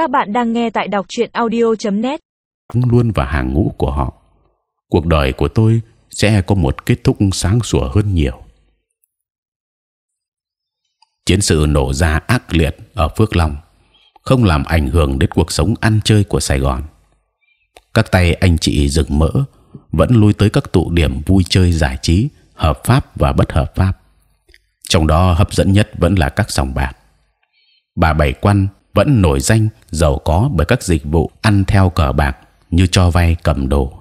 Các bạn đang nghe tại đọc truyện audio.net. luôn vào hàng ngũ của họ. Cuộc đời của tôi sẽ có một kết thúc sáng sủa hơn nhiều. Chiến sự nổ ra ác liệt ở Phước Long, không làm ảnh hưởng đến cuộc sống ăn chơi của Sài Gòn. Các tay anh chị rực mỡ vẫn lui tới các tụ điểm vui chơi giải trí hợp pháp và bất hợp pháp. Trong đó hấp dẫn nhất vẫn là các sòng bạc. Bà Bảy Quan vẫn nổi danh giàu có bởi các dịch vụ ăn theo cờ bạc như cho vay cầm đồ.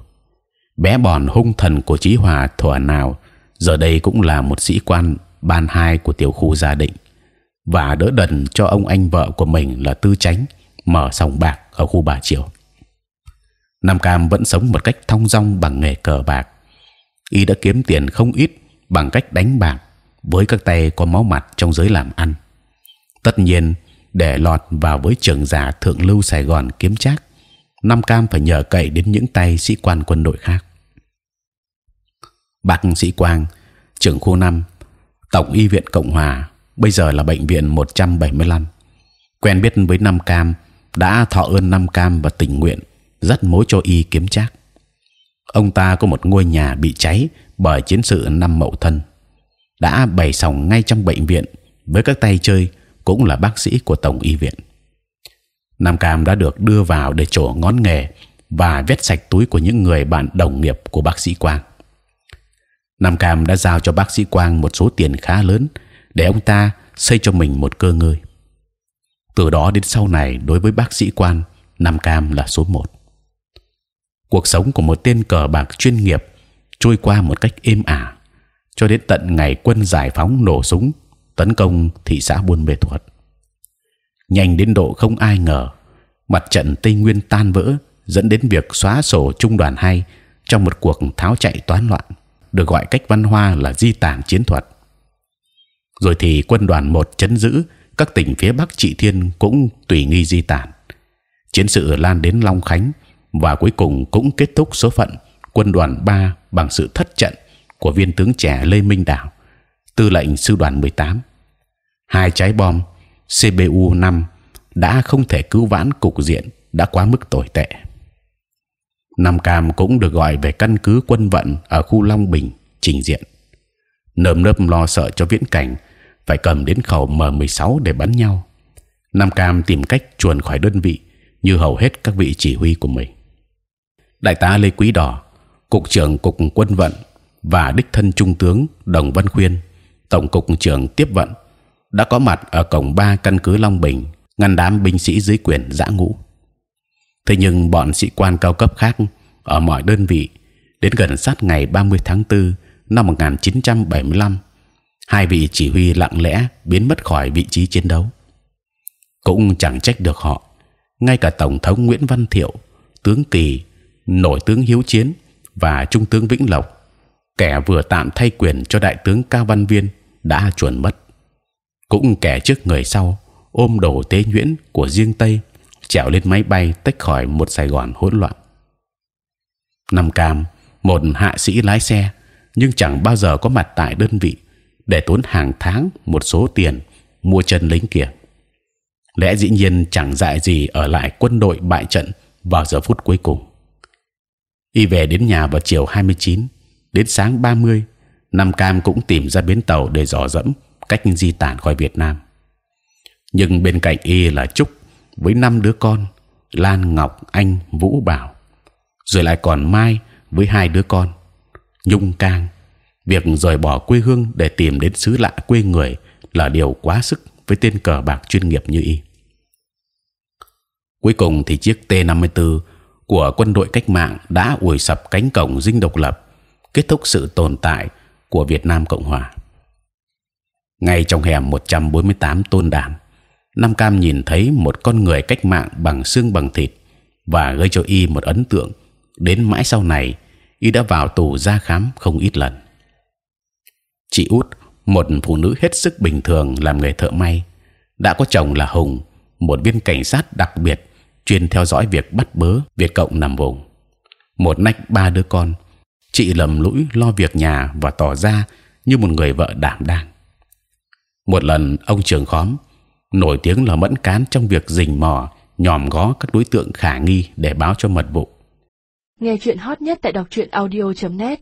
Bé bòn hung thần của Chí Hòa thuở nào giờ đây cũng là một sĩ quan ban hai của tiểu khu gia định và đỡ đần cho ông anh vợ của mình là tư chánh mở sòng bạc ở khu bà triều. Nam Cam vẫn sống một cách thong dong bằng nghề cờ bạc. Y đã kiếm tiền không ít bằng cách đánh bạc với các tay có máu mặt trong giới làm ăn. Tất nhiên, để lọt vào với trường giả thượng lưu Sài Gòn kiếm trác, Nam Cam phải nhờ cậy đến những tay sĩ quan quân đội khác. Bác sĩ Quang, trưởng khu 5, Tổng y viện Cộng Hòa, bây giờ là bệnh viện 175. Quen biết với Nam Cam, đã thọ ơn Nam Cam và tình nguyện dắt mối cho y kiếm trác. Ông ta có một ngôi nhà bị cháy bởi chiến sự năm Mậu Thân, đã bày sòng ngay trong bệnh viện với các tay chơi cũng là bác sĩ của tổng y viện. Nam Cam đã được đưa vào để trổ ngón nghề và vét sạch túi của những người bạn đồng nghiệp của bác sĩ Quang. Nam Cam đã giao cho bác sĩ Quang một số tiền khá lớn để ông ta xây cho mình một cơ ngơi. Từ đó đến sau này, đối với bác sĩ Quang, Nam Cam là số một. Cuộc sống của một tên cờ bạc chuyên nghiệp trôi qua một cách êm ả cho đến tận ngày quân giải phóng nổ súng tấn công thị xã Buôn Mê Thuột. Nhanh đến độ không ai ngờ, mặt trận Tây Nguyên tan vỡ dẫn đến việc xóa sổ trung đoàn 2 trong một cuộc tháo chạy toán loạn, được gọi cách văn hoa là di tản chiến thuật. Rồi thì quân đoàn một chấn giữ các tỉnh phía Bắc Trị Thiên cũng tùy nghi di tản. Chiến sự lan đến Long Khánh và cuối cùng cũng kết thúc số phận quân đoàn 3 bằng sự thất trận của viên tướng trẻ Lê Minh Đảo, tư lệnh sư đoàn 18. Hai trái bom CBU 5 đã không thể cứu vãn cục diện đã quá mức tồi tệ. Nam Cam cũng được gọi về căn cứ quân vận ở khu Long Bình trình diện. nơm nớp lo sợ cho viễn cảnh phải cầm đến khẩu M16 để bắn nhau. Nam Cam tìm cách chuồn khỏi đơn vị như hầu hết các vị chỉ huy của mình. Đại tá Lê Quý Đỏ, cục trưởng cục quân vận và đích thân trung tướng Đồng Văn Khuyên, tổng cục trưởng tiếp vận đã có mặt ở cổng ba căn cứ Long Bình ngăn đám binh sĩ dưới quyền giã ngũ. Thế nhưng bọn sĩ quan cao cấp khác ở mọi đơn vị đến gần sát ngày 30 tháng 4 năm 1975, hai vị chỉ huy lặng lẽ biến mất khỏi vị trí chiến đấu. Cũng chẳng trách được họ, ngay cả tổng thống Nguyễn Văn Thiệu, tướng Kỳ, nội tướng Hiếu Chiến và trung tướng Vĩnh Lộc, kẻ vừa tạm thay quyền cho đại tướng Cao Văn Viên đã chuẩn mất. Cũng kẻ trước người sau ôm đồ tế nhuyễn của riêng Tây trèo lên máy bay tách khỏi một Sài Gòn hỗn loạn. Năm Cam, một hạ sĩ lái xe, nhưng chẳng bao giờ có mặt tại đơn vị để tốn hàng tháng một số tiền mua chân lính kia. Lẽ dĩ nhiên chẳng dại gì ở lại quân đội bại trận vào giờ phút cuối cùng. Y về đến nhà vào chiều 29, đến sáng 30, Nam Cam cũng tìm ra bến tàu để dò dẫm cách di tản khỏi Việt Nam. Nhưng bên cạnh y là Trúc với năm đứa con Lan Ngọc Anh Vũ Bảo, rồi lại còn Mai với hai đứa con Nhung Cang. Việc rời bỏ quê hương để tìm đến xứ lạ quê người là điều quá sức với tên cờ bạc chuyên nghiệp như y. Cuối cùng thì chiếc T-54 của quân đội cách mạng đã ủi sập cánh cổng dinh độc lập, kết thúc sự tồn tại của Việt Nam Cộng Hòa. Ngay trong hẻm 148 tôn đản, Nam Cam nhìn thấy một con người cách mạng bằng xương bằng thịt và gây cho y một ấn tượng. Đến mãi sau này, y đã vào tù ra khám không ít lần. Chị út, một phụ nữ hết sức bình thường làm nghề thợ may, đã có chồng là Hùng, một viên cảnh sát đặc biệt chuyên theo dõi việc bắt bớ Việt cộng nằm vùng. Một nách ba đứa con, chị lầm lũi lo việc nhà và tỏ ra như một người vợ đảm đang. Một lần, ông trưởng khóm, nổi tiếng là mẫn cán trong việc rình mò, nhòm gó các đối tượng khả nghi để báo cho mật vụ. Nghe chuyện hot nhất tại đọc truyện audio.net